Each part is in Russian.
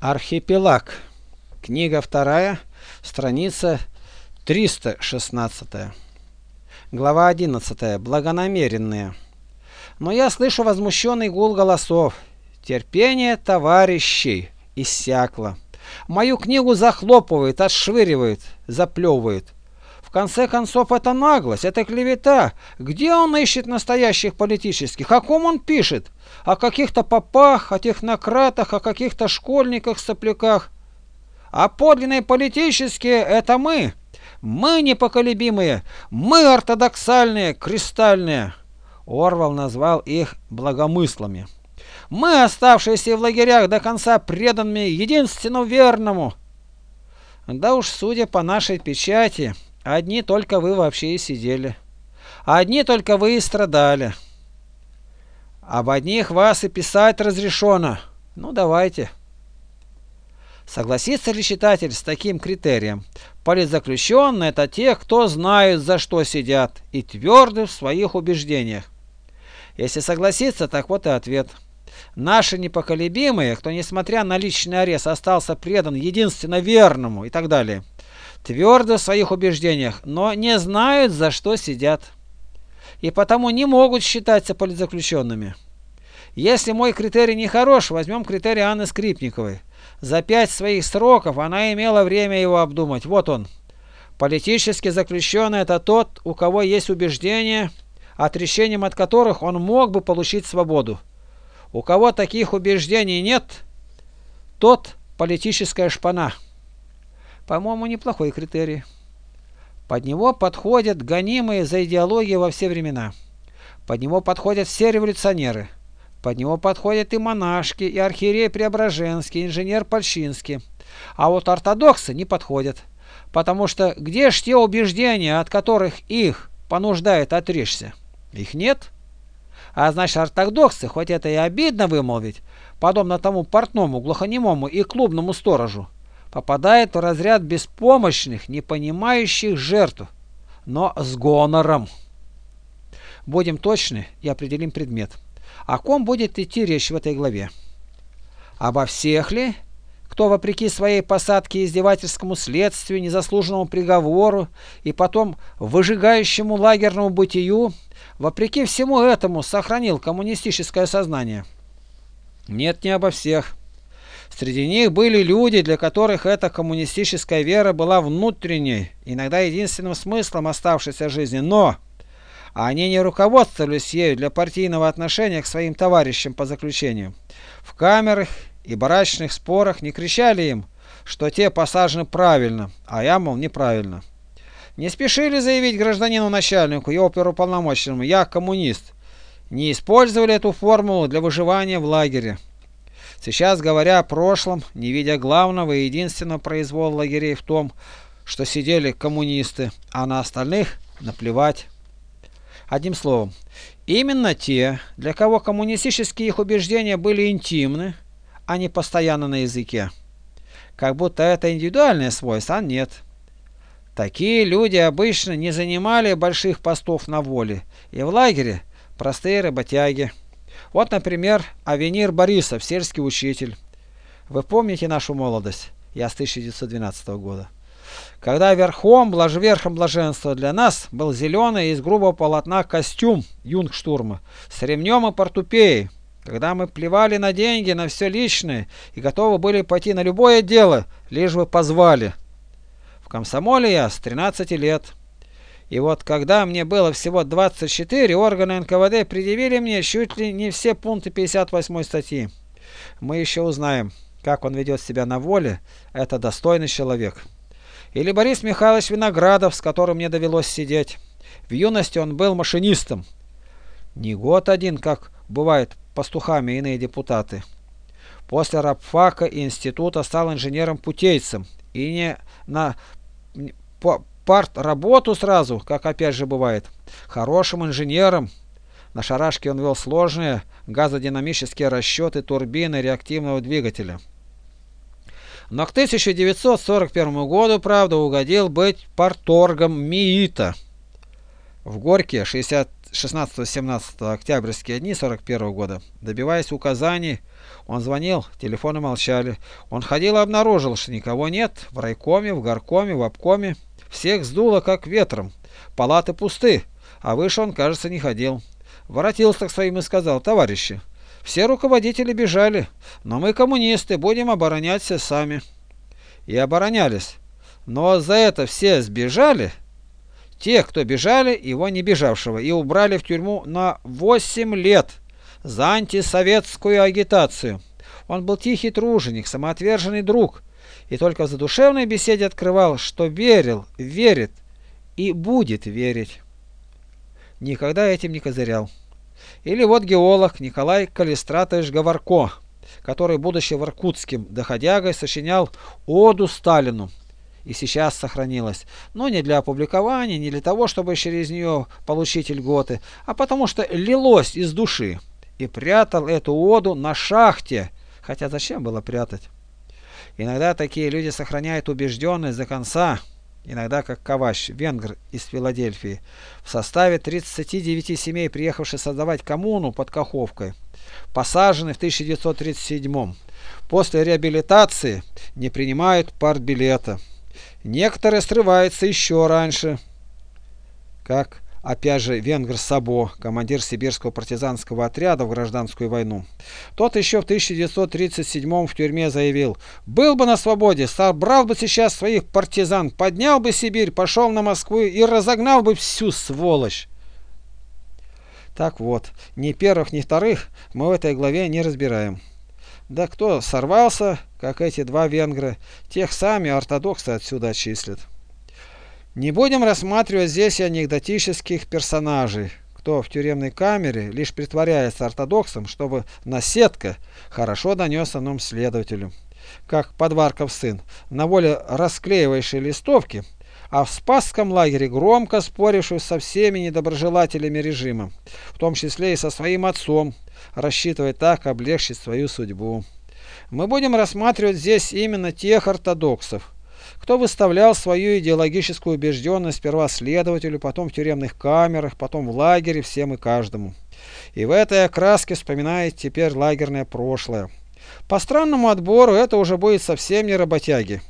Архипелаг. Книга вторая, страница 316. Глава 11. Благонамеренные. Но я слышу возмущенный гул голосов. Терпение товарищей иссякло. Мою книгу захлопывают, отшвыривают, заплевывают. Конце концов, это наглость, это клевета. Где он ищет настоящих политических? О ком он пишет? О каких-то попах, о технократах, о каких-то школьниках-сопляках? А подлинные политические – это мы. Мы непоколебимые, мы ортодоксальные, кристальные. Орвал назвал их благомыслами. Мы, оставшиеся в лагерях до конца преданными единственному верному. Да уж, судя по нашей печати, Одни только вы вообще и сидели. Одни только вы и страдали. Об одних вас и писать разрешено. Ну, давайте. Согласится ли читатель с таким критерием? Политзаключенные – это те, кто знают, за что сидят, и тверды в своих убеждениях. Если согласится, так вот и ответ. Наши непоколебимые, кто, несмотря на личный арест, остался предан единственно верному и так далее – твердо в своих убеждениях, но не знают, за что сидят. И потому не могут считаться политзаключенными. Если мой критерий не хорош, возьмем критерий Анны Скрипниковой. За пять своих сроков она имела время его обдумать. Вот он. Политически заключенный – это тот, у кого есть убеждения, отречением от которых он мог бы получить свободу. У кого таких убеждений нет, тот политическая шпана. По-моему, неплохой критерий. Под него подходят гонимые за идеологию во все времена. Под него подходят все революционеры. Под него подходят и монашки, и архиерей Преображенский, и инженер Польщинский. А вот ортодоксы не подходят. Потому что где ж те убеждения, от которых их понуждает отречься? Их нет. А значит, ортодоксы, хоть это и обидно вымолвить, подобно тому портному, глухонемому и клубному сторожу, попадает в разряд беспомощных, не понимающих жертв, но с гонором. Будем точны и определим предмет. О ком будет идти речь в этой главе? Обо всех ли, кто вопреки своей посадке издевательскому следствию, незаслуженному приговору и потом выжигающему лагерному бытию, вопреки всему этому сохранил коммунистическое сознание? Нет, не обо всех. Среди них были люди, для которых эта коммунистическая вера была внутренней, иногда единственным смыслом оставшейся жизни, но они не руководствовались ею для партийного отношения к своим товарищам по заключению. В камерах и барачных спорах не кричали им, что те посажены правильно, а я, мол, неправильно. Не спешили заявить гражданину начальнику, его первополномоченному, я коммунист. Не использовали эту формулу для выживания в лагере. Сейчас, говоря о прошлом, не видя главного и единственного произвола лагерей в том, что сидели коммунисты, а на остальных наплевать. Одним словом, именно те, для кого коммунистические их убеждения были интимны, а не постоянно на языке. Как будто это индивидуальное свойство, а нет. Такие люди обычно не занимали больших постов на воле, и в лагере простые работяги. Вот, например, Авенир Борисов, сельский учитель. Вы помните нашу молодость? Я с 1912 года. Когда верхом, блаж, верхом блаженства для нас был зеленый из грубого полотна костюм юнгштурма с ремнем и портупеей. Когда мы плевали на деньги, на все личное и готовы были пойти на любое дело, лишь бы позвали. В комсомоле я с 13 лет. И вот когда мне было всего 24, органы НКВД предъявили мне чуть ли не все пункты 58 статьи. Мы еще узнаем, как он ведет себя на воле. Это достойный человек. Или Борис Михайлович Виноградов, с которым мне довелось сидеть. В юности он был машинистом. Не год один, как бывает пастухами иные депутаты. После рабфака и института стал инженером-путейцем. И не на по, парт работу сразу, как опять же бывает, хорошим инженером. На шарашке он вел сложные газодинамические расчеты турбины реактивного двигателя. Но к 1941 году, правда, угодил быть парторгом МИИТа. В Горьке 16-17 октябрьские дни 41 года, добиваясь указаний Он звонил, телефоны молчали. Он ходил и обнаружил, что никого нет в райкоме, в горкоме, в обкоме. Всех сдуло, как ветром. Палаты пусты, а выше он, кажется, не ходил. Воротился к своим и сказал, товарищи, все руководители бежали, но мы, коммунисты, будем обороняться сами. И оборонялись. Но за это все сбежали, те, кто бежали, его не бежавшего, и убрали в тюрьму на 8 лет за антисоветскую агитацию. Он был тихий труженик, самоотверженный друг, и только в задушевной беседе открывал, что верил, верит и будет верить. Никогда этим не козырял. Или вот геолог Николай Калистратович Говорко, который, будучи в Иркутским доходягой, сочинял оду Сталину и сейчас сохранилась. Но не для опубликования, не для того, чтобы через нее получить льготы, а потому что лилось из души. И прятал эту оду на шахте. Хотя зачем было прятать? Иногда такие люди сохраняют убежденность до конца. Иногда, как Ковач, венгр из Филадельфии, в составе 39 семей, приехавший создавать коммуну под Каховкой, посаженный в 1937 после реабилитации не принимают партбилета. Некоторые срываются еще раньше. Как опять же венгр Сабо, командир сибирского партизанского отряда в гражданскую войну. Тот еще в 1937 в тюрьме заявил, был бы на свободе, собрал бы сейчас своих партизан, поднял бы Сибирь, пошел на Москву и разогнал бы всю сволочь. Так вот, ни первых, ни вторых мы в этой главе не разбираем. Да кто сорвался, как эти два венгра, тех сами ортодоксы отсюда отчислят. Не будем рассматривать здесь анекдотических персонажей, кто в тюремной камере лишь притворяется ортодоксом, чтобы наседка хорошо донес о нем следователю. Как Подварков сын, на воле расклеивающей листовки, а в Спасском лагере громко споривший со всеми недоброжелателями режима, в том числе и со своим отцом, рассчитывая так облегчить свою судьбу. Мы будем рассматривать здесь именно тех ортодоксов, кто выставлял свою идеологическую убежденность сперва следователю, потом в тюремных камерах, потом в лагере всем и каждому. И в этой окраске вспоминает теперь лагерное прошлое. По странному отбору это уже будет совсем не работяги.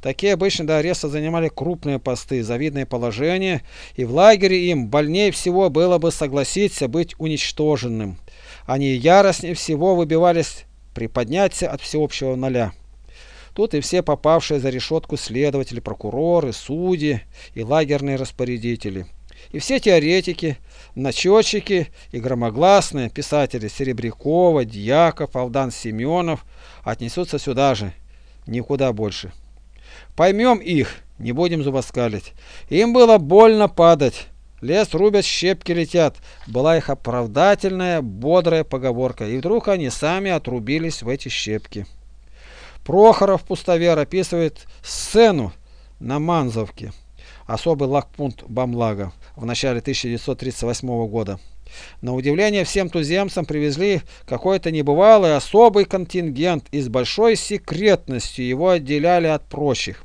Такие обычно до ареста занимали крупные посты, завидное положение, и в лагере им больнее всего было бы согласиться быть уничтоженным. Они яростнее всего выбивались приподняться от всеобщего ноля. Тут и все попавшие за решетку следователи, прокуроры, судьи и лагерные распорядители. И все теоретики, начетчики и громогласные писатели Серебрякова, Дьяков, Алдан Семенов отнесутся сюда же, никуда больше. Поймем их, не будем зубоскалить. Им было больно падать. Лес рубят, щепки летят. Была их оправдательная, бодрая поговорка. И вдруг они сами отрубились в эти щепки. Прохоров Пустовер описывает сцену на Манзовке, особый лагпункт Бамлага, в начале 1938 года. На удивление всем туземцам привезли какой-то небывалый особый контингент и с большой секретностью его отделяли от прочих.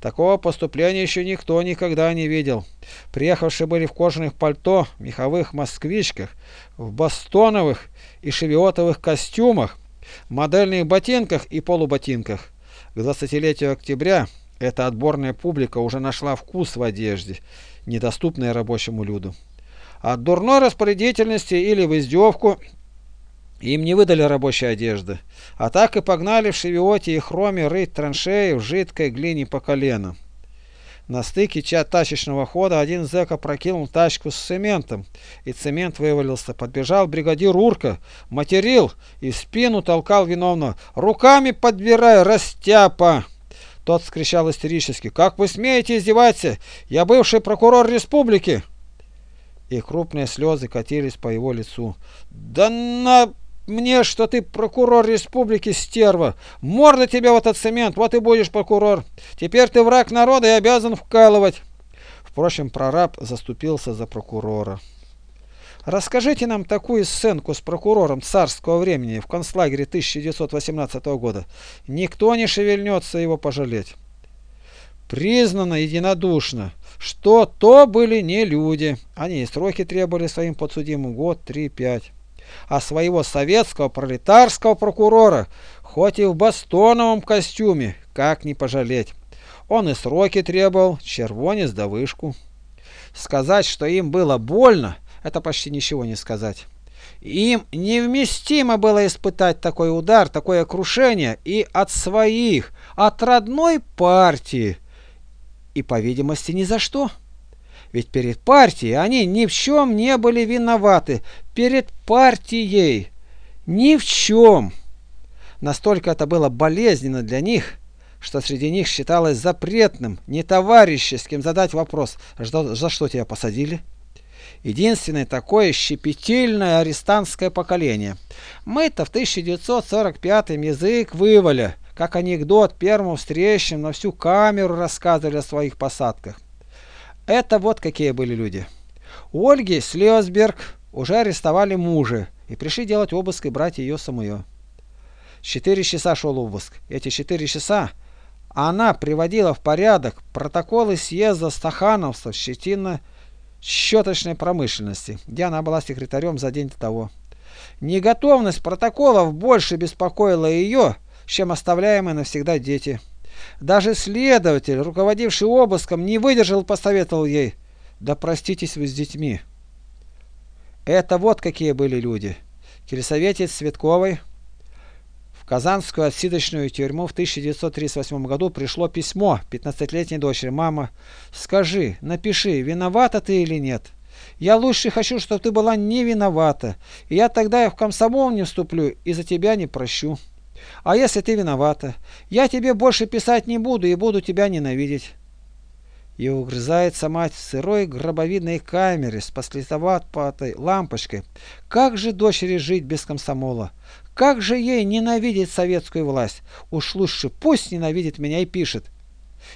Такого поступления еще никто никогда не видел. Приехавшие были в кожаных пальто, меховых москвичках, в бастоновых и шевиотовых костюмах, модельных ботинках и полуботинках. К 20-летию октября эта отборная публика уже нашла вкус в одежде, недоступной рабочему люду. От дурной распорядительности или в издевку им не выдали рабочей одежды, а так и погнали в шевиоте и хроме рыть траншеи в жидкой глине по колено. На стыке тачечного хода один зэк опрокинул тачку с цементом, и цемент вывалился. Подбежал бригадир Урка, материл и спину толкал виновного. «Руками подбирай, растяпа!» Тот скричал истерически. «Как вы смеете издеваться? Я бывший прокурор республики!» И крупные слезы катились по его лицу. «Да на мне, что ты прокурор республики, стерва. Морда тебе в этот цемент, вот и будешь прокурор. Теперь ты враг народа и обязан вкалывать. Впрочем, прораб заступился за прокурора. Расскажите нам такую сценку с прокурором царского времени в концлагере 1918 года. Никто не шевельнется его пожалеть. Признано единодушно, что то были не люди. Они и сроки требовали своим подсудимым год, три, пять. А своего советского пролетарского прокурора, хоть и в бастоновом костюме, как не пожалеть. Он и сроки требовал, червонец да вышку. Сказать, что им было больно, это почти ничего не сказать. Им невместимо было испытать такой удар, такое крушение и от своих, от родной партии. И, по видимости, ни за что. Ведь перед партией они ни в чем не были виноваты. Перед партией. Ни в чем. Настолько это было болезненно для них, что среди них считалось запретным, нетоварищеским задать вопрос, за что тебя посадили? единственное такое щепетильное арестантское поколение. Мы-то в 1945 язык вывали, как анекдот первому встречным на всю камеру рассказывали о своих посадках. Это вот какие были люди. У Ольги Слезберг уже арестовали мужа и пришли делать обыск и брать ее самую. Четыре часа шел обыск. Эти четыре часа она приводила в порядок протоколы съезда стахановцев Щетина счеточной промышленности, где она была секретарем за день до того. Неготовность протоколов больше беспокоила ее, чем оставляемые навсегда дети. Даже следователь, руководивший обыском, не выдержал, посоветовал ей, да проститесь вы с детьми. Это вот какие были люди. Келесоветец Цветковой Казанскую отсидочную тюрьму в 1938 году пришло письмо 15-летней дочери. «Мама, скажи, напиши, виновата ты или нет? Я лучше хочу, чтобы ты была не виновата, и я тогда в комсомол не вступлю и за тебя не прощу. А если ты виновата, я тебе больше писать не буду и буду тебя ненавидеть». И угрызается мать в сырой гробовидной камере с послетоватой лампочкой. Как же дочери жить без комсомола? Как же ей ненавидеть советскую власть? Уж лучше пусть ненавидит меня и пишет.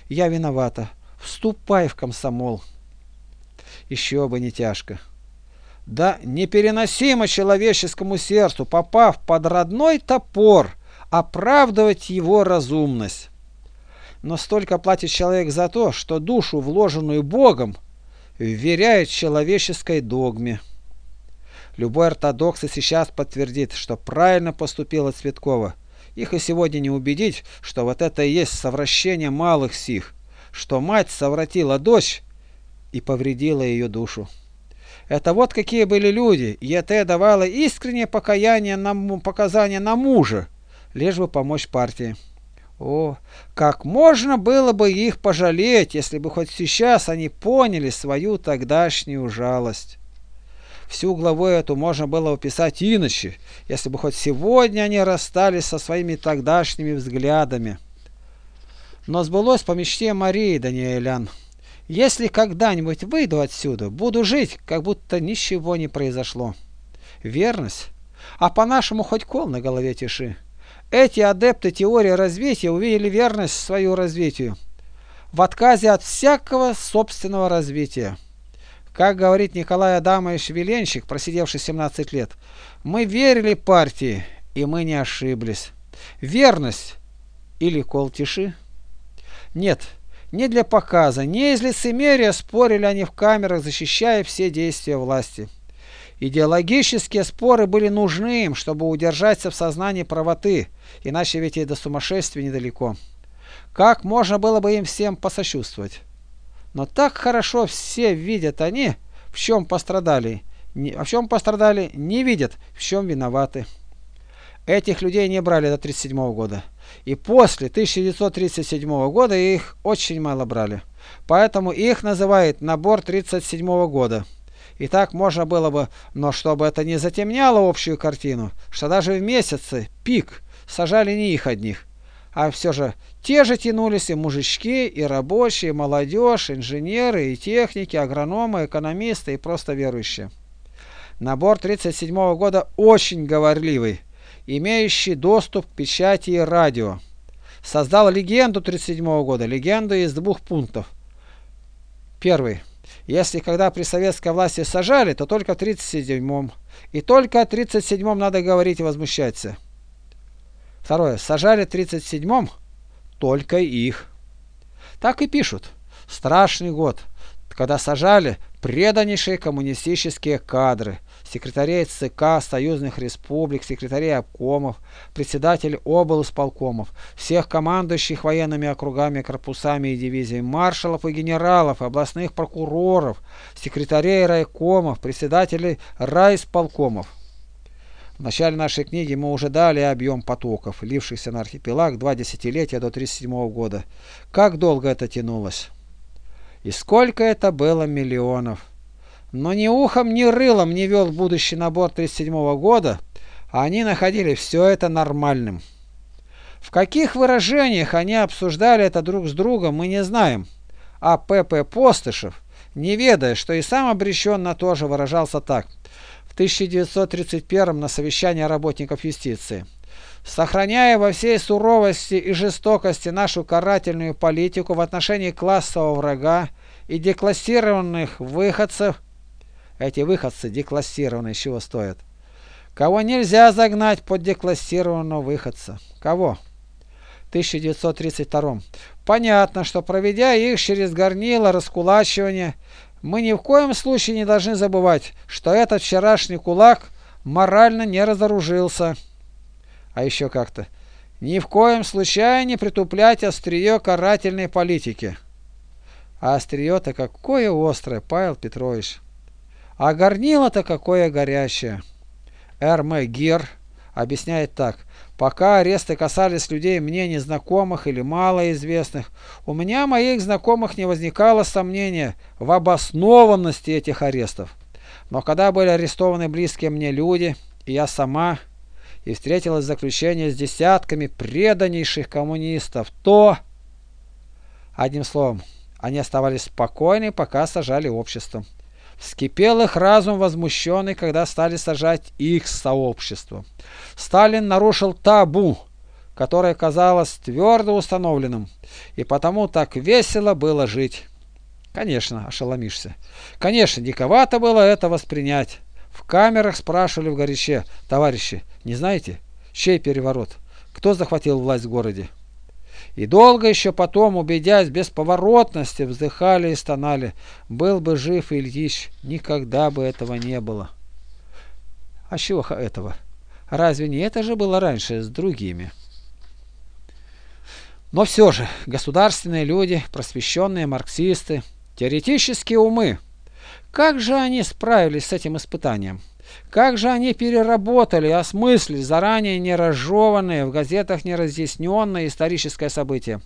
Я виновата. Вступай в комсомол. Еще бы не тяжко. Да непереносимо человеческому сердцу, попав под родной топор, оправдывать его разумность. Но столько платит человек за то, что душу, вложенную Богом, вверяет человеческой догме. Любой ортодокс и сейчас подтвердит, что правильно поступила Цветкова. Их и сегодня не убедить, что вот это и есть совращение малых сих, что мать совратила дочь и повредила ее душу. Это вот какие были люди, и это давало искреннее покаяние на, показания на мужа, лишь бы помочь партии. О, как можно было бы их пожалеть, если бы хоть сейчас они поняли свою тогдашнюю жалость. Всю главу эту можно было описать иначе, если бы хоть сегодня они расстались со своими тогдашними взглядами. Но сбылось по мечте Марии Даниэлян. Если когда-нибудь выйду отсюда, буду жить, как будто ничего не произошло. Верность? А по-нашему хоть кол на голове тиши. Эти адепты теории развития увидели верность свою развитию в отказе от всякого собственного развития. Как говорит Николай Адамович Веленщик, просидевший 17 лет, мы верили партии, и мы не ошиблись. Верность или кол тиши? Нет, не для показа, не из лицемерия спорили они в камерах, защищая все действия власти. Идеологические споры были нужны им, чтобы удержаться в сознании правоты, иначе ведь и до сумасшествия недалеко. Как можно было бы им всем посочувствовать? Но так хорошо все видят они, в чем пострадали. В чем пострадали, не видят, в чем виноваты. Этих людей не брали до 1937 года. И после 1937 года их очень мало брали. Поэтому их называют набор 1937 года. И так можно было бы, но чтобы это не затемняло общую картину, что даже в месяцы пик сажали не их одних, а все же те же тянулись и мужички, и рабочие, и молодежь, инженеры, и техники, агрономы, экономисты и просто верующие. Набор 1937 года очень говорливый, имеющий доступ к печати и радио. Создал легенду 1937 года, легенду из двух пунктов. Первый. Если когда при советской власти сажали, то только в 1937-м. И только о 1937-м надо говорить и возмущаться. Второе. Сажали в 37-м только их. Так и пишут. Страшный год, когда сажали преданнейшие коммунистические кадры, секретарей ЦК союзных республик, секретарей обкомов, председатель облсполкомов, всех командующих военными округами, корпусами и дивизиями, маршалов и генералов, областных прокуроров, секретарей райкомов, председателей райисполкомов. В начале нашей книги мы уже дали объем потоков, лившихся на архипелаг два десятилетия до 1937 года. Как долго это тянулось? И сколько это было миллионов. Но ни ухом, ни рылом не вел будущий набор 1937 года, а они находили все это нормальным. В каких выражениях они обсуждали это друг с другом, мы не знаем. А П.П. Постышев, не ведая, что и сам обреченно тоже выражался так, в 1931 на совещании работников юстиции. Сохраняя во всей суровости и жестокости нашу карательную политику в отношении классового врага и деклассированных выходцев, эти выходцы деклассированные чего стоят? Кого нельзя загнать под деклассированного выходца? Кого? 1932. Понятно, что проведя их через горнило раскулачивания, мы ни в коем случае не должны забывать, что этот вчерашний кулак морально не разоружился а еще как-то. Ни в коем случае не притуплять острие карательной политики. А острие-то какое острое, Павел Петрович. А горнило-то какое горящее. Р.М. Гир объясняет так. Пока аресты касались людей мне незнакомых или малоизвестных, у меня моих знакомых не возникало сомнения в обоснованности этих арестов. Но когда были арестованы близкие мне люди, и я сама и встретилось заключение с десятками преданнейших коммунистов, то... Одним словом, они оставались спокойны, пока сажали общество. Вскипел их разум возмущенный, когда стали сажать их сообщество. Сталин нарушил табу, которое казалось твердо установленным, и потому так весело было жить. Конечно, ошеломишься. Конечно, диковато было это воспринять. В камерах спрашивали в горяче, товарищи, не знаете, чей переворот? Кто захватил власть в городе? И долго еще потом, убедясь бесповоротности, вздыхали и стонали. Был бы жив Ильич, никогда бы этого не было. А чего этого? Разве не это же было раньше с другими? Но все же, государственные люди, просвещенные марксисты, теоретические умы, как же они справились с этим испытанием? Как же они переработали, осмыслили заранее не разжеванное, в газетах не разъясненное историческое событие?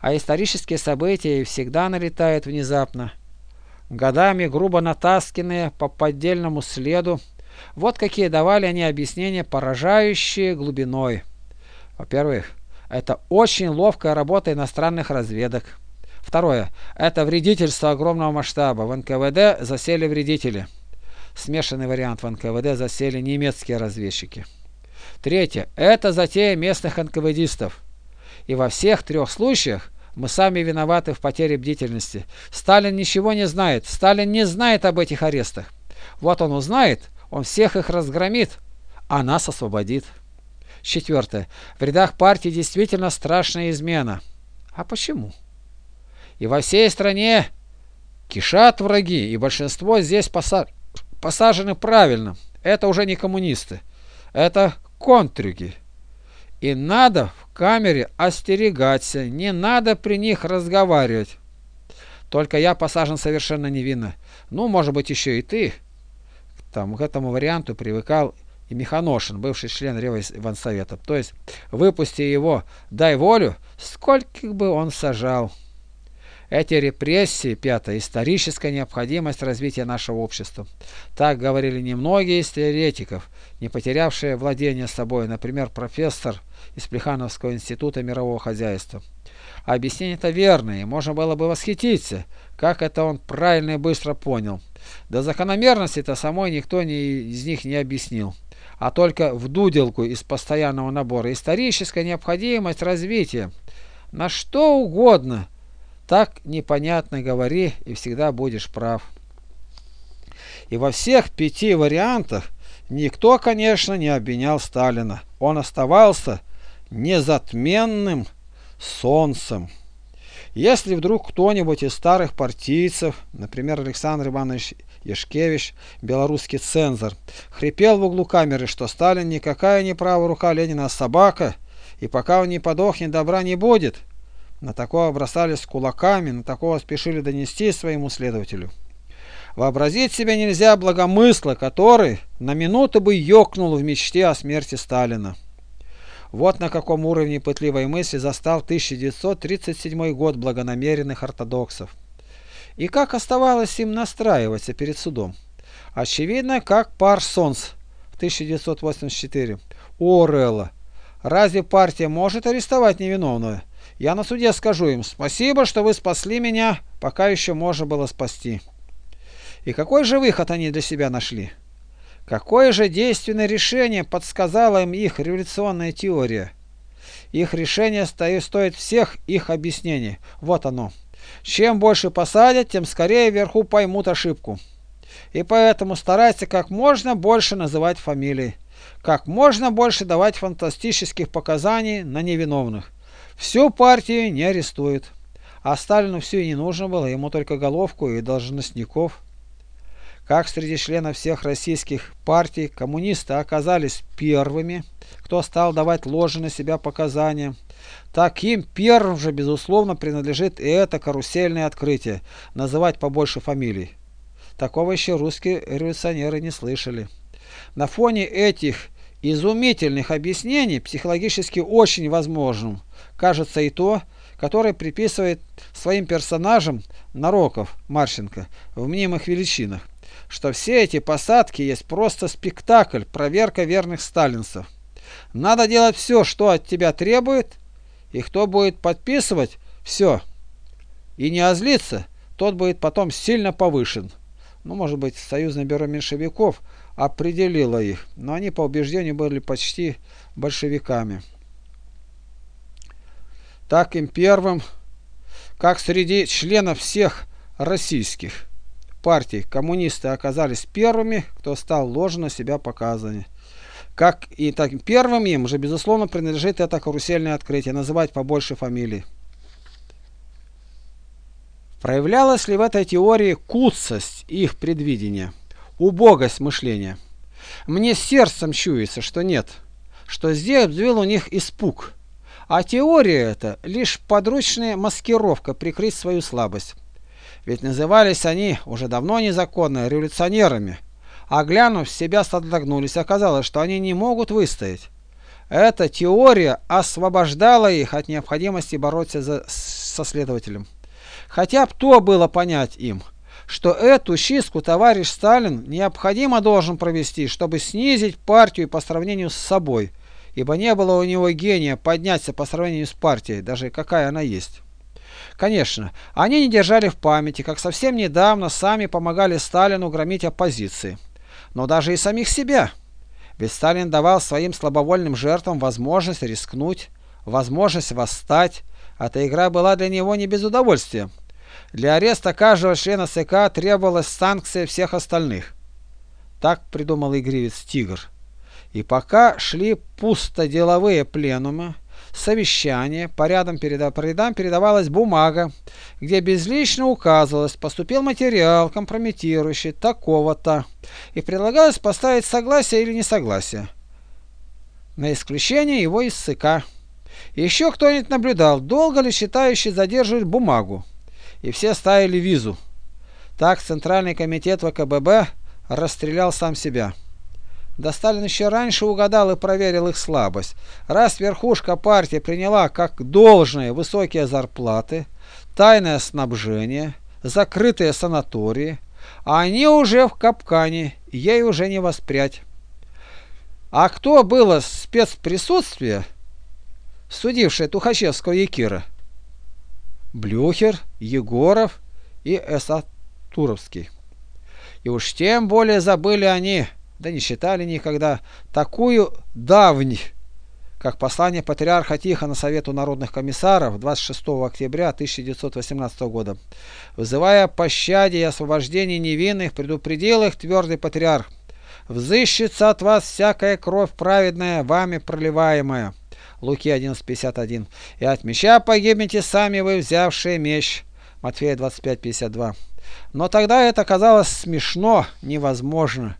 А исторические события всегда налетают внезапно. Годами грубо натасканные по поддельному следу. Вот какие давали они объяснения, поражающие глубиной. Во-первых, это очень ловкая работа иностранных разведок. Второе. Это вредительство огромного масштаба. В НКВД засели вредители. Смешанный вариант в НКВД засели немецкие разведчики. Третье. Это затея местных НКВДистов. И во всех трех случаях мы сами виноваты в потере бдительности. Сталин ничего не знает. Сталин не знает об этих арестах. Вот он узнает, он всех их разгромит, а нас освободит. Четвертое. В рядах партии действительно страшная измена. А почему? и во всей стране кишат враги, и большинство здесь поса посажены правильно. Это уже не коммунисты, это контрюги. И надо в камере остерегаться, не надо при них разговаривать. Только я посажен совершенно невинно. Ну, может быть, еще и ты. Там, к этому варианту привыкал и Миханошин, бывший член Реввансовета. То есть, выпусти его, дай волю, сколько бы он сажал. Эти репрессии, пятое, историческая необходимость развития нашего общества. Так говорили немногие из теоретиков, не потерявшие владение собой, например, профессор из Плехановского института мирового хозяйства. Объяснение-то верное, и можно было бы восхититься, как это он правильно и быстро понял. До закономерности-то самой никто ни, из них не объяснил, а только в дуделку из постоянного набора. Историческая необходимость развития. На что угодно – так непонятно говори, и всегда будешь прав. И во всех пяти вариантах никто, конечно, не обвинял Сталина. Он оставался незатменным солнцем. Если вдруг кто-нибудь из старых партийцев, например, Александр Иванович Яшкевич, белорусский цензор, хрипел в углу камеры, что Сталин никакая не правая рука Ленина, а собака, и пока он не подохнет, добра не будет, на такого бросались кулаками, на такого спешили донести своему следователю. Вообразить себе нельзя благомысла, который на минуту бы ёкнул в мечте о смерти Сталина. Вот на каком уровне пытливой мысли застал 1937 год благонамеренных ортодоксов. И как оставалось им настраиваться перед судом? Очевидно, как Парсонс в 1984 у Орелла. Разве партия может арестовать невиновного? Я на суде скажу им, спасибо, что вы спасли меня, пока еще можно было спасти. И какой же выход они для себя нашли? Какое же действенное решение подсказала им их революционная теория? Их решение стоит всех их объяснений. Вот оно. Чем больше посадят, тем скорее вверху поймут ошибку. И поэтому старайтесь как можно больше называть фамилии, как можно больше давать фантастических показаний на невиновных. Всю партию не арестуют. А Сталину все и не нужно было, ему только головку и должностников. Как среди членов всех российских партий коммунисты оказались первыми, кто стал давать ложь на себя показания, так им первым же, безусловно, принадлежит и это карусельное открытие, называть побольше фамилий. Такого еще русские революционеры не слышали. На фоне этих изумительных объяснений психологически очень возможным кажется и то, которое приписывает своим персонажам Нароков Марченко в мнимых величинах что все эти посадки есть просто спектакль, проверка верных сталинцев. Надо делать все, что от тебя требует, и кто будет подписывать все и не озлиться, тот будет потом сильно повышен. Ну, может быть, Союзное бюро меньшевиков определило их, но они по убеждению были почти большевиками. Так им первым, как среди членов всех российских партий коммунисты оказались первыми, кто стал ложно себя показывать. Как и так, первым им же, безусловно, принадлежит это карусельное открытие, называть побольше фамилий. Проявлялась ли в этой теории куцость их предвидения, убогость мышления? Мне сердцем чуется, что нет, что здесь был у них испуг. А теория это лишь подручная маскировка прикрыть свою слабость. Ведь назывались они уже давно незаконно революционерами, а глянув себя содрогнулись, оказалось, что они не могут выстоять. Эта теория освобождала их от необходимости бороться за, со следователем. Хотя б то было понять им, что эту чистку товарищ Сталин необходимо должен провести, чтобы снизить партию по сравнению с собой, ибо не было у него гения подняться по сравнению с партией, даже какая она есть. Конечно, они не держали в памяти, как совсем недавно сами помогали Сталину громить оппозиции. Но даже и самих себя. Ведь Сталин давал своим слабовольным жертвам возможность рискнуть, возможность восстать. Эта игра была для него не без удовольствия. Для ареста каждого члена ЦК требовалась санкция всех остальных. Так придумал игривец «Тигр». И пока шли пусто деловые пленумы, совещание, по рядам, переда, по рядам передавалась бумага, где безлично указывалось, поступил материал, компрометирующий такого-то, и предлагалось поставить согласие или несогласие. На исключение его из СК. Еще кто-нибудь наблюдал, долго ли считающий задерживать бумагу, и все ставили визу. Так Центральный комитет ВКББ расстрелял сам себя. Да Сталин еще раньше угадал и проверил их слабость. Раз верхушка партии приняла как должное высокие зарплаты, тайное снабжение, закрытые санатории, а они уже в капкане, ей уже не воспрять. А кто было спецприсутствие, судившее Тухачевского Якира? Блюхер, Егоров и Эсатуровский. И уж тем более забыли они да не считали никогда, такую давнь, как послание патриарха Тихона Совету народных комиссаров 26 октября 1918 года. Вызывая пощаде и освобождение невинных, предупредил их твердый патриарх. «Взыщется от вас всякая кровь праведная, вами проливаемая. Луки 11.51. И от меча погибнете сами вы, взявшие меч. Матфея 25.52. Но тогда это казалось смешно, невозможно.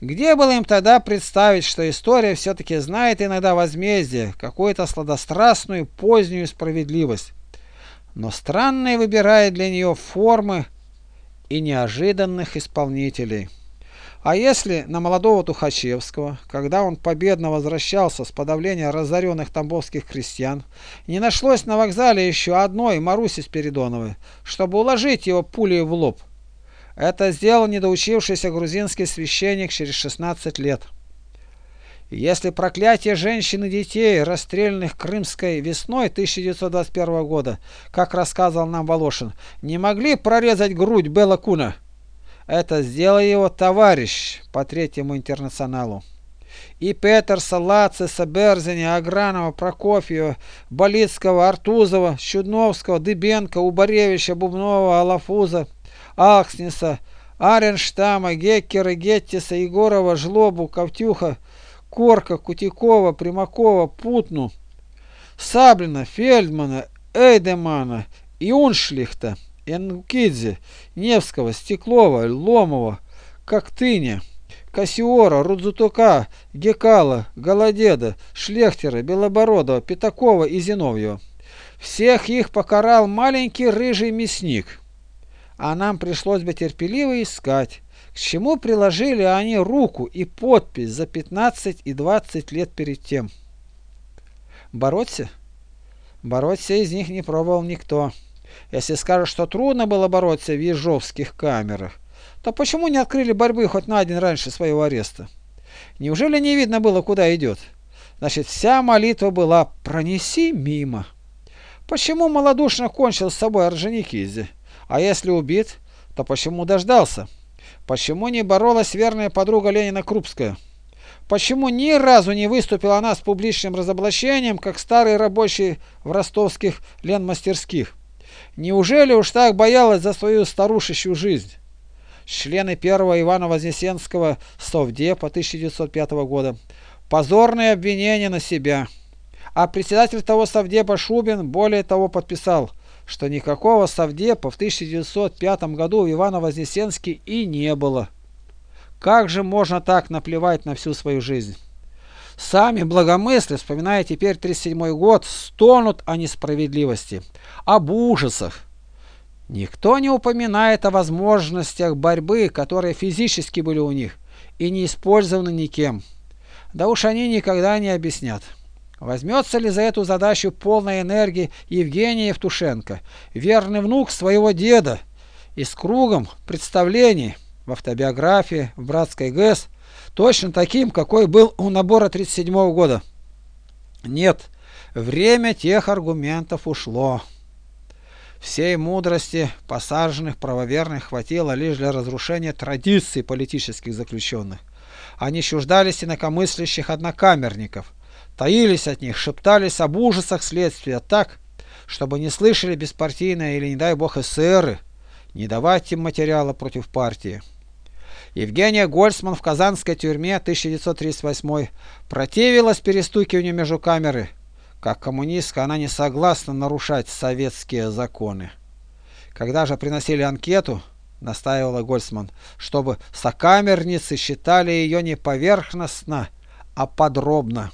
Где было им тогда представить, что история все-таки знает иногда возмездие, какую-то сладострастную позднюю справедливость? Но странные выбирает для нее формы и неожиданных исполнителей. А если на молодого Тухачевского, когда он победно возвращался с подавления разоренных тамбовских крестьян, не нашлось на вокзале еще одной Маруси Спиридоновой, чтобы уложить его пулей в лоб? Это сделал недоучившийся грузинский священник через 16 лет. Если проклятие женщин и детей, расстрелянных Крымской весной 1921 года, как рассказывал нам Волошин, не могли прорезать грудь Белла Куна, это сделал его товарищ по третьему интернационалу. И Петерса, Лациса, Берзиня, Агранова, Прокофьева, Болицкого, Артузова, Чудновского, Дыбенко, Убаревича, Бубнова, Алафуза, Акснеса, Аренштама, Геккера, Геттиса, Егорова, Жлобу, Ковтюха, Корка, Кутикова, Примакова, Путну, Саблина, Фельдмана, Эйдемана и Уншлихта. Энкидзе, Невского, Стеклова, Ломова, Коктыня, Кассиора, Рудзутука, Гекала, Голодеда, Шлехтера, Белобородова, Пятакова и Зиновьева. Всех их покарал маленький рыжий мясник. А нам пришлось бы терпеливо искать, к чему приложили они руку и подпись за 15 и 20 лет перед тем. Бороться? Бороться из них не пробовал никто. Если скажут, что трудно было бороться в ежовских камерах, то почему не открыли борьбы хоть на день раньше своего ареста? Неужели не видно было, куда идет? Значит, вся молитва была «пронеси мимо». Почему малодушно кончил с собой Орджоникидзе? А если убит, то почему дождался? Почему не боролась верная подруга Ленина Крупская? Почему ни разу не выступила она с публичным разоблачением, как старый рабочий в ростовских ленмастерских? Неужели уж так боялась за свою старушечью жизнь? Члены первого Ивана Вознесенского Совдепа 1905 года. Позорные обвинения на себя. А председатель того Совдепа Шубин более того подписал, что никакого Совдепа в 1905 году в Ивано-Вознесенске и не было. Как же можно так наплевать на всю свою жизнь? Сами благомысли, вспоминая теперь 37 год, стонут о несправедливости, об ужасах. Никто не упоминает о возможностях борьбы, которые физически были у них и не использованы никем. Да уж они никогда не объяснят. Возьмется ли за эту задачу полной энергии Евгения Евтушенко, верный внук своего деда, и с кругом представлений в автобиографии, в братской ГЭС, точно таким, какой был у набора 37 -го года. Нет, время тех аргументов ушло. Всей мудрости посаженных правоверных хватило лишь для разрушения традиций политических заключенных. Они чуждались инакомыслящих однокамерников, таились от них, шептались об ужасах следствия так, чтобы не слышали беспартийные или, не дай бог, эсеры, не давать им материала против партии. Евгения Гольцман в казанской тюрьме 1938 противилась перестукиванию между камеры. Как коммунистка она не согласна нарушать советские законы. Когда же приносили анкету, настаивала Гольцман, чтобы сокамерницы считали ее не поверхностно, а подробно.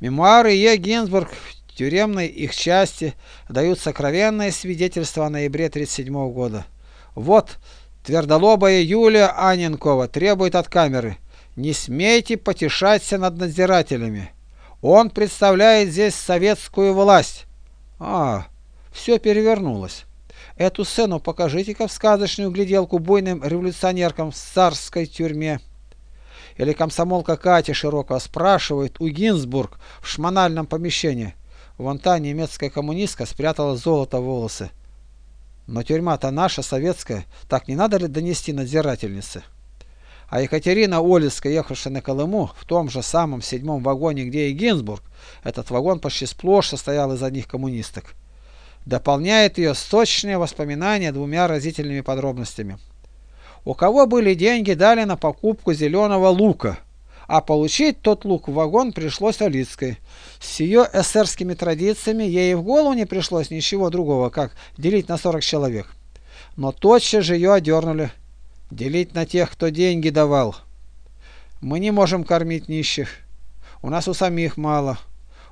Мемуары Е. Гинзбург в тюремной их части дают сокровенное свидетельство о ноябре 1937 года. Вот Твердолобая Юлия Аненкова требует от камеры «Не смейте потешаться над надзирателями. Он представляет здесь советскую власть». А, все перевернулось. Эту сцену покажите-ка в сказочную гляделку буйным революционеркам в царской тюрьме. Или комсомолка Катя Широкова спрашивает у Гинзбург в шмональном помещении. Вон та немецкая коммунистка спрятала золото в волосы. Но тюрьма-то наша, советская, так не надо ли донести надзирательнице? А Екатерина Олицкая, ехавшая на Колыму, в том же самом седьмом вагоне, где и Гинзбург, этот вагон почти сплошь состоял из одних коммунисток, дополняет ее сочные воспоминания двумя разительными подробностями. У кого были деньги, дали на покупку зеленого лука, а получить тот лук в вагон пришлось Олицкой. С ее эсерскими традициями ей в голову не пришлось ничего другого, как делить на 40 человек. Но тотчас же ее одернули. Делить на тех, кто деньги давал. Мы не можем кормить нищих. У нас у самих мало.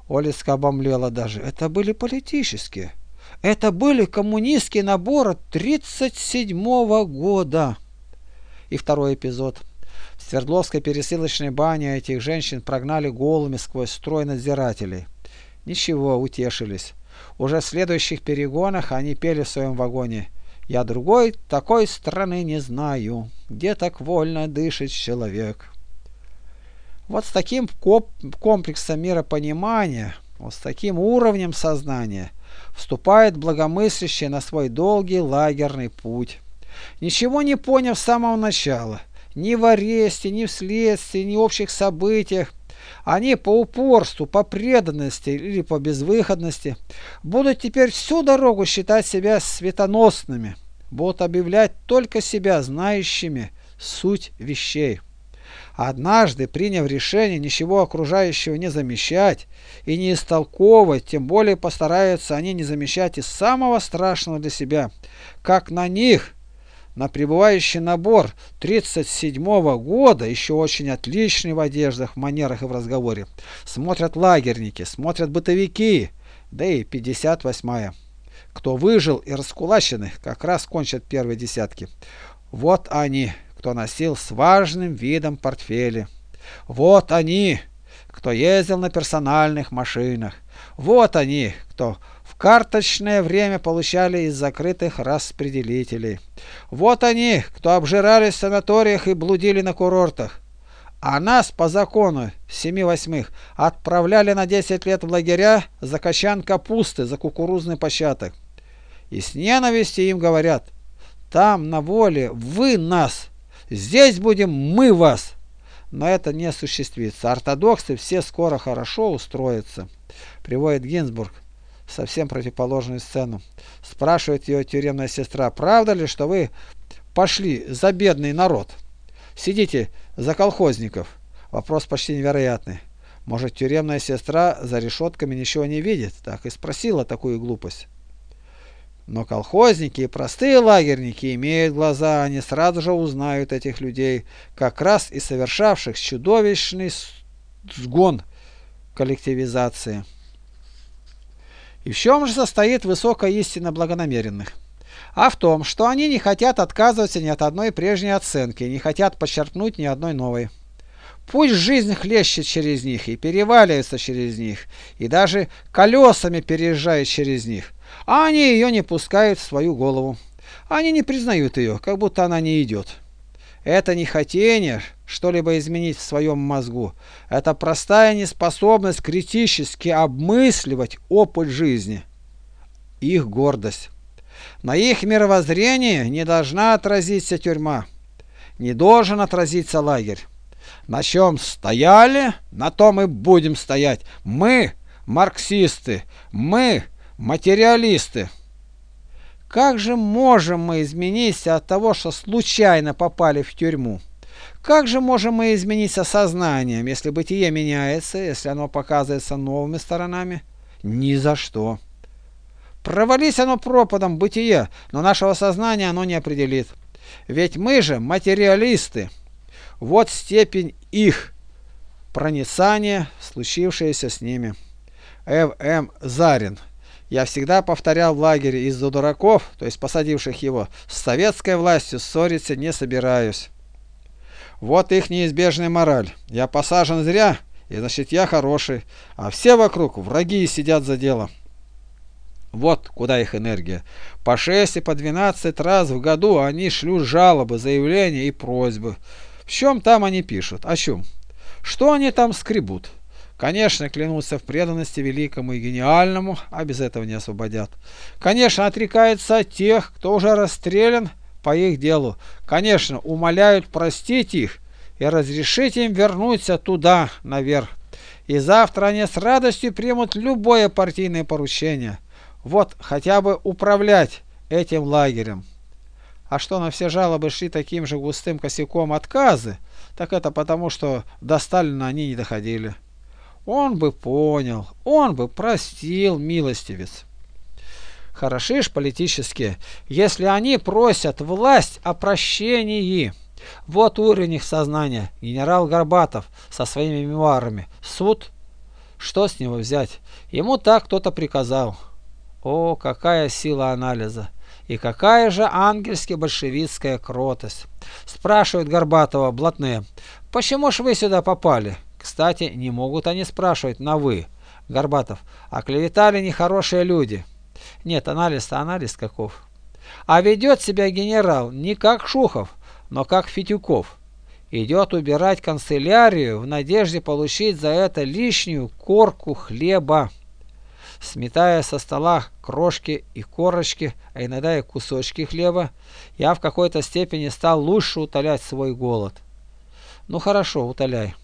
Олицка обомлела даже. Это были политические. Это были коммунистские наборы 37 -го года. И второй эпизод. Свердловской пересылочной бане этих женщин прогнали голыми сквозь строй надзирателей. Ничего, утешились. Уже в следующих перегонах они пели в своем вагоне «Я другой такой страны не знаю, где так вольно дышит человек». Вот с таким комплексом миропонимания, вот с таким уровнем сознания вступает благомыслящий на свой долгий лагерный путь. Ничего не поняв с самого начала, ни в аресте, ни в следствии, ни в общих событиях, они по упорству, по преданности или по безвыходности будут теперь всю дорогу считать себя светоносными, будут объявлять только себя знающими суть вещей. Однажды, приняв решение ничего окружающего не замещать и не истолковывать, тем более постараются они не замещать и самого страшного для себя, как на них, на пребывающий набор 37 -го года, еще очень отличный в одеждах, в манерах и в разговоре, смотрят лагерники, смотрят бытовики, да и 58-я. Кто выжил и раскулаченный, как раз кончат первые десятки. Вот они, кто носил с важным видом портфели. Вот они, кто ездил на персональных машинах. Вот они, кто карточное время получали из закрытых распределителей. Вот они, кто обжирались в санаториях и блудили на курортах. А нас по закону семи восьмых отправляли на 10 лет в лагеря за качан капусты, за кукурузный початок. И с ненавистью им говорят, там на воле вы нас Здесь будем мы вас. Но это не осуществится. Ортодоксы все скоро хорошо устроятся. Приводит Гинзбург совсем противоположную сцену. Спрашивает ее тюремная сестра, правда ли, что вы пошли за бедный народ? Сидите за колхозников. Вопрос почти невероятный. Может, тюремная сестра за решетками ничего не видит? Так и спросила такую глупость. Но колхозники и простые лагерники имеют глаза, они сразу же узнают этих людей, как раз и совершавших чудовищный сгон коллективизации. И в чем же состоит высокая истина благонамеренных? А в том, что они не хотят отказываться ни от одной прежней оценки, не хотят подчеркнуть ни одной новой. Пусть жизнь хлещет через них и переваливается через них, и даже колесами переезжает через них – а они ее не пускают в свою голову. Они не признают ее, как будто она не идет. Это не хотение что-либо изменить в своем мозгу. Это простая неспособность критически обмысливать опыт жизни. Их гордость. На их мировоззрении не должна отразиться тюрьма. Не должен отразиться лагерь. На чем стояли, на том и будем стоять. Мы марксисты. Мы Материалисты. Как же можем мы измениться от того, что случайно попали в тюрьму? Как же можем мы измениться сознанием, если бытие меняется, если оно показывается новыми сторонами? Ни за что. Провались оно пропадом бытия, но нашего сознания оно не определит. Ведь мы же материалисты. Вот степень их проницания, случившееся с ними. Ф. М. Зарин я всегда повторял в лагере из-за дураков, то есть посадивших его, с советской властью ссориться не собираюсь. Вот их неизбежная мораль. Я посажен зря, и значит я хороший, а все вокруг враги сидят за дело. Вот куда их энергия. По 6 и по 12 раз в году они шлют жалобы, заявления и просьбы. В чем там они пишут? О чем? Что они там скребут? Конечно, клянутся в преданности великому и гениальному, а без этого не освободят. Конечно, отрекаются от тех, кто уже расстрелян по их делу. Конечно, умоляют простить их и разрешить им вернуться туда, наверх. И завтра они с радостью примут любое партийное поручение. Вот хотя бы управлять этим лагерем. А что на все жалобы шли таким же густым косяком отказы, так это потому, что до Сталина они не доходили. Он бы понял, он бы простил милостивец. Хороши ж политические, если они просят власть о прощении. Вот уровень их сознания. Генерал Горбатов со своими мемуарами. Суд? Что с него взять? Ему так кто-то приказал. О, какая сила анализа! И какая же ангельски большевистская кротость! Спрашивают Горбатова блатные, почему ж вы сюда попали? Кстати, не могут они спрашивать на «вы». Горбатов, а клеветали нехорошие люди. Нет, анализ-то анализ каков. А ведет себя генерал не как Шухов, но как Фитюков. Идет убирать канцелярию в надежде получить за это лишнюю корку хлеба. Сметая со стола крошки и корочки, а иногда и кусочки хлеба, я в какой-то степени стал лучше утолять свой голод. Ну хорошо, утоляй.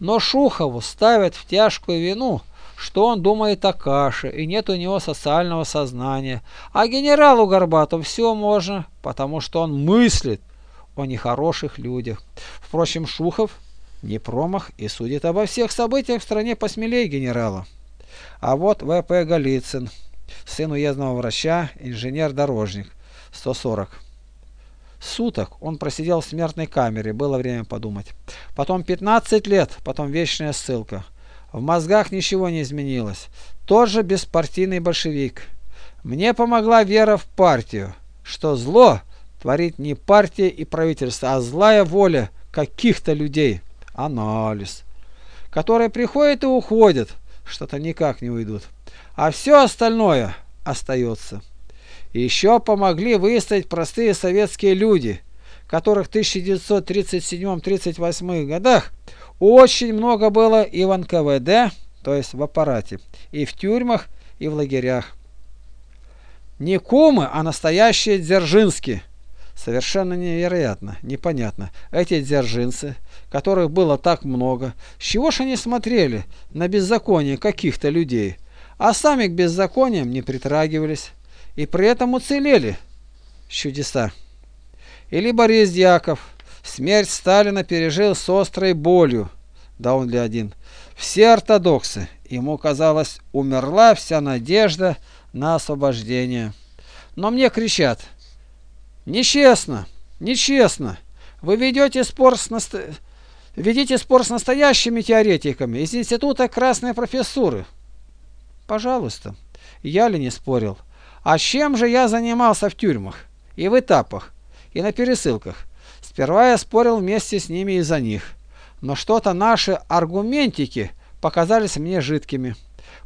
Но Шухову ставят в тяжкую вину, что он думает о каше, и нет у него социального сознания. А генералу Горбату все можно, потому что он мыслит, о нехороших людях. Впрочем, Шухов не промах и судит обо всех событиях в стране посмелее генерала. А вот В.П. Голицын, сын уездного врача, инженер-дорожник, 140. Суток он просидел в смертной камере, было время подумать. Потом 15 лет, потом вечная ссылка. В мозгах ничего не изменилось. Тот же беспартийный большевик. Мне помогла вера в партию, что зло творит не партия и правительство, а злая воля каких-то людей. Анализ. Которые приходят и уходят, что-то никак не уйдут. А все остальное остается. Еще помогли выставить простые советские люди, которых в 1937-38 годах очень много было и в НКВД, то есть в аппарате, и в тюрьмах, и в лагерях. Не кумы, а настоящие Дзержинские – Совершенно невероятно, непонятно. Эти дзержинцы, которых было так много, с чего ж они смотрели на беззаконие каких-то людей, а сами к беззакониям не притрагивались и при этом уцелели? Чудеса. Или Борис Дьяков. Смерть Сталина пережил с острой болью. Да он ли один. Все ортодоксы. Ему казалось, умерла вся надежда на освобождение. Но мне кричат – Нечестно, нечестно. Вы ведете спор с наsto... ведите спор с настоящими теоретиками из Института Красной Профессуры. Пожалуйста. Я ли не спорил? А чем же я занимался в тюрьмах? И в этапах, и на пересылках. Сперва я спорил вместе с ними из-за них. Но что-то наши аргументики показались мне жидкими.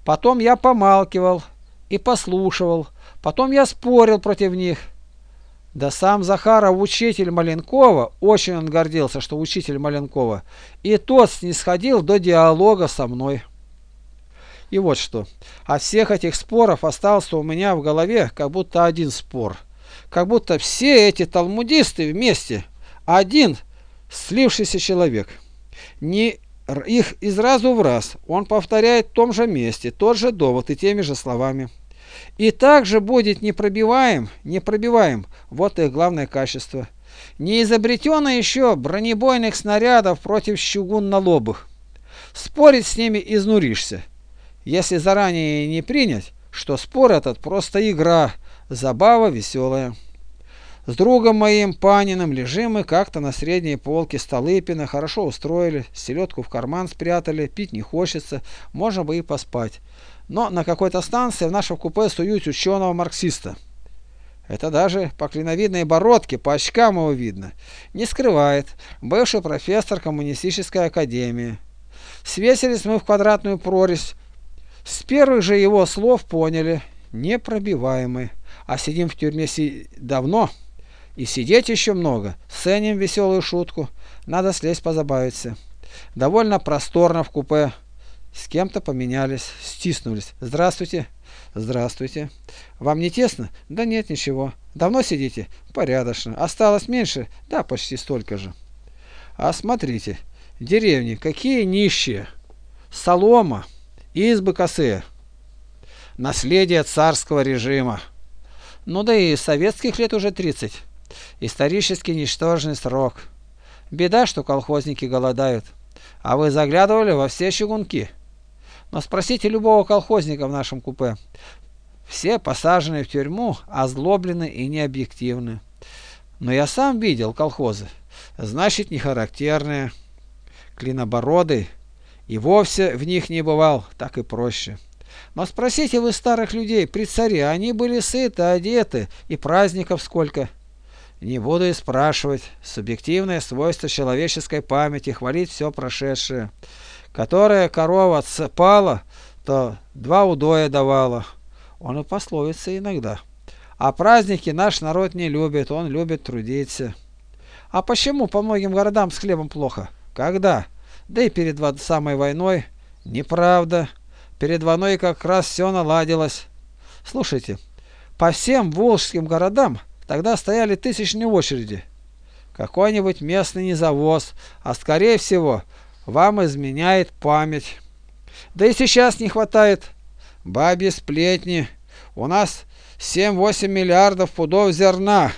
Потом я помалкивал и послушивал. Потом я спорил против них. Да сам Захаров, учитель Маленкова, очень он гордился, что учитель Маленкова, и тот снисходил до диалога со мной. И вот что. От всех этих споров остался у меня в голове как будто один спор. Как будто все эти талмудисты вместе один слившийся человек. Не их из разу в раз. Он повторяет в том же месте, тот же довод и теми же словами. И также будет непробиваем, непробиваем, вот их главное качество. Не изобретено еще бронебойных снарядов против чугуннолобых. Спорить с ними изнуришься. Если заранее не принять, что спор этот просто игра, забава веселая. С другом моим Паниным лежим мы как-то на средней полке Столыпина, хорошо устроили, селедку в карман спрятали, пить не хочется, можно бы и поспать. Но на какой-то станции в нашем купе суют ученого-марксиста. Это даже по клиновидной бородке, по очкам его видно. Не скрывает. Бывший профессор коммунистической академии. Свесились мы в квадратную прорезь. С первых же его слов поняли. Непробиваемый. А сидим в тюрьме си давно. И сидеть еще много. Ценим веселую шутку. Надо слезть позабавиться. Довольно просторно в купе. С кем-то поменялись, стиснулись. Здравствуйте. Здравствуйте. Вам не тесно? Да нет, ничего. Давно сидите? Порядочно. Осталось меньше? Да, почти столько же. А смотрите, деревни какие нищие. Солома, избы косые. Наследие царского режима. Ну да и советских лет уже 30. Исторически ничтожный срок. Беда, что колхозники голодают. А вы заглядывали во все чугунки. Но спросите любого колхозника в нашем купе. Все посажены в тюрьму, озлоблены и необъективны. Но я сам видел колхозы. Значит, не характерные. Клинобородый. И вовсе в них не бывал, так и проще. Но спросите вы старых людей при царе, они были сыты, одеты, и праздников сколько. Не буду и спрашивать. Субъективное свойство человеческой памяти хвалить все прошедшее. Которая корова отсыпала, то два удоя давала. Он и пословится иногда. А праздники наш народ не любит, он любит трудиться. А почему по многим городам с хлебом плохо? Когда? Да и перед самой войной. Неправда. Перед войной как раз все наладилось. Слушайте, по всем волжским городам тогда стояли тысячные очереди. Какой-нибудь местный незавоз, а скорее всего вам изменяет память. Да и сейчас не хватает. Бабьи сплетни. У нас 7-8 миллиардов пудов зерна.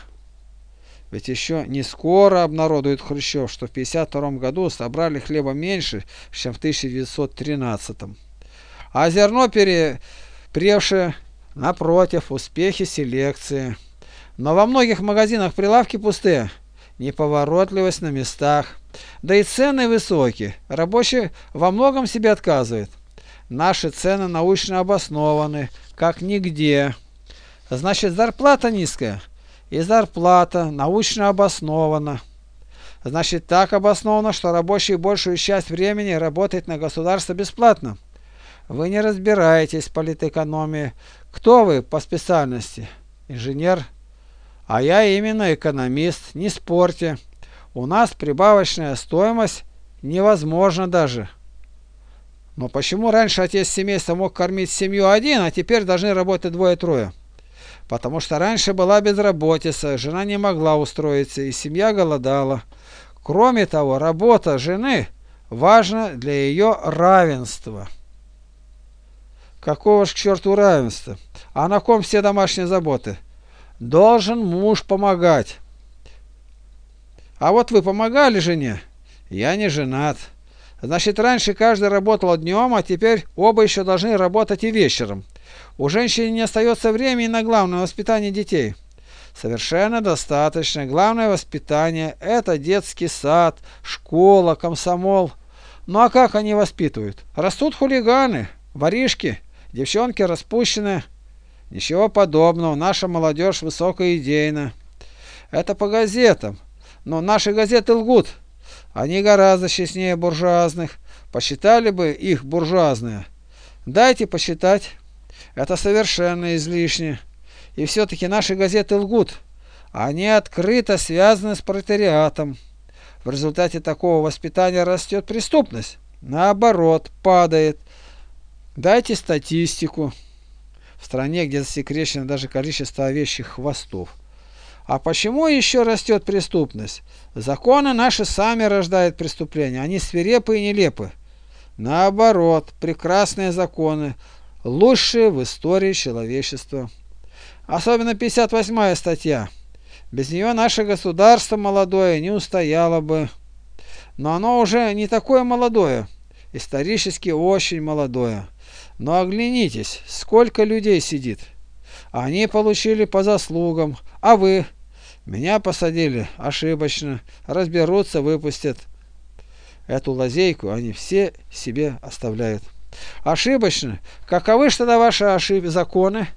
Ведь еще не скоро обнародует Хрущев, что в 1952 году собрали хлеба меньше, чем в 1913. А зерно перепревшее, напротив, успехи селекции. Но во многих магазинах прилавки пустые, неповоротливость на местах. Да и цены высокие, рабочие во многом себе отказывают. Наши цены научно обоснованы, как нигде. Значит, зарплата низкая, и зарплата научно обоснована. Значит, так обосновано, что рабочий большую часть времени работает на государство бесплатно. Вы не разбираетесь в политэкономии. Кто вы по специальности? Инженер? А я именно экономист. Не спорьте. У нас прибавочная стоимость невозможна даже. Но почему раньше отец семейства мог кормить семью один, а теперь должны работать двое-трое? Потому что раньше была безработица, жена не могла устроиться, и семья голодала. Кроме того, работа жены важна для ее равенства. Какого ж к черту равенства? А на ком все домашние заботы? Должен муж помогать. А вот вы помогали жене? Я не женат. Значит, раньше каждый работал днем, а теперь оба еще должны работать и вечером. У женщины не остается времени на главное воспитание детей. Совершенно достаточно. Главное воспитание – это детский сад, школа, комсомол. Ну а как они воспитывают? Растут хулиганы, воришки, девчонки распущены. Ничего подобного. Наша молодежь высокоидейна. Это по газетам. Но наши газеты лгут. Они гораздо честнее буржуазных. Посчитали бы их буржуазные. Дайте посчитать. Это совершенно излишне. И все-таки наши газеты лгут. Они открыто связаны с пролетариатом. В результате такого воспитания растет преступность. Наоборот, падает. Дайте статистику. В стране, где засекречено даже количество овечьих хвостов. А почему еще растет преступность? Законы наши сами рождают преступления. Они свирепы и нелепы. Наоборот, прекрасные законы, лучшие в истории человечества. Особенно 58 статья. Без нее наше государство молодое не устояло бы. Но оно уже не такое молодое, исторически очень молодое. Но оглянитесь, сколько людей сидит. Они получили по заслугам, а вы меня посадили ошибочно, разберутся, выпустят. Эту лазейку они все себе оставляют. Ошибочно. Каковы же тогда ваши ошибки, законы?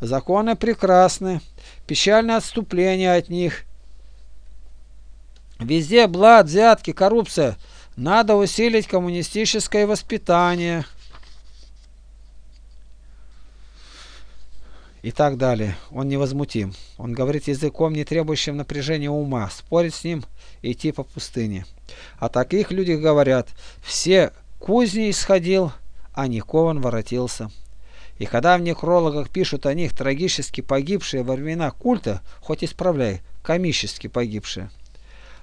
Законы прекрасны. Печальное отступление от них. Везде блат, взятки, коррупция. Надо усилить коммунистическое воспитание. и так далее. Он невозмутим. Он говорит языком, не требующим напряжения ума. Спорить с ним – идти по пустыне. О таких людях говорят, все кузни исходил, а Никован воротился. И когда в некрологах пишут о них трагически погибшие во времена культа, хоть исправляй, комически погибшие.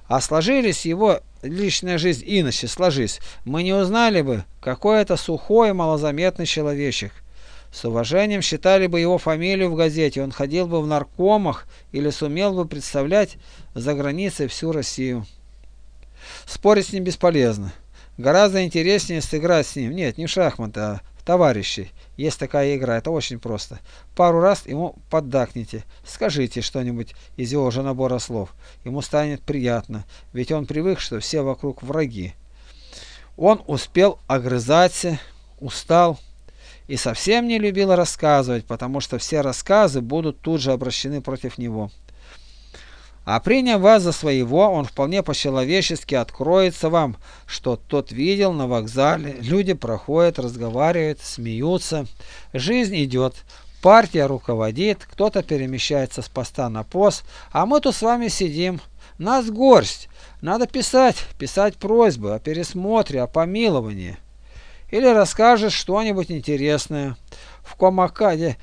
А сложились его личная жизнь иначе, сложись, мы не узнали бы, какой это сухой и малозаметный человечек, с уважением считали бы его фамилию в газете, он ходил бы в наркомах или сумел бы представлять за границей всю Россию. Спорить с ним бесполезно. Гораздо интереснее сыграть с ним. Нет, не в шахматы, а в товарищей. Есть такая игра, это очень просто. Пару раз ему поддакните, скажите что-нибудь из его же набора слов. Ему станет приятно, ведь он привык, что все вокруг враги. Он успел огрызаться, устал и совсем не любил рассказывать, потому что все рассказы будут тут же обращены против него. А приняв вас за своего, он вполне по-человечески откроется вам, что тот видел на вокзале. Люди проходят, разговаривают, смеются. Жизнь идет. Партия руководит, кто-то перемещается с поста на пост, а мы тут с вами сидим. Нас горсть. Надо писать, писать просьбы о пересмотре, о помиловании. Или расскажешь что-нибудь интересное. В Комакаде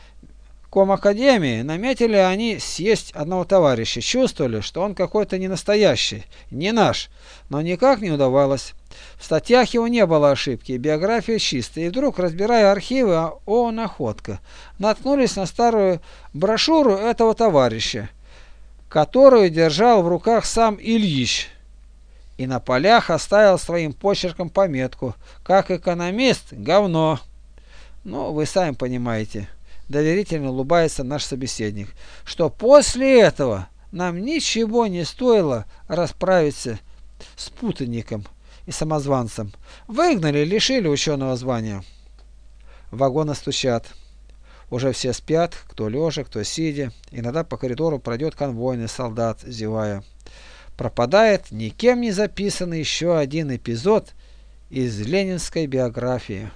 Комакадемии наметили они съесть одного товарища, чувствовали, что он какой-то не настоящий, не наш, но никак не удавалось. В статьях его не было ошибки, биография чистая, и вдруг, разбирая архивы, о, находка, наткнулись на старую брошюру этого товарища, которую держал в руках сам Ильич, и на полях оставил своим почерком пометку «Как экономист, говно». Ну, вы сами понимаете доверительно улыбается наш собеседник, что после этого нам ничего не стоило расправиться с путанником и самозванцем. Выгнали, лишили ученого звания. Вагоны стучат. Уже все спят, кто лежа, кто сидя. Иногда по коридору пройдет конвойный солдат, зевая. Пропадает никем не записанный еще один эпизод из ленинской биографии.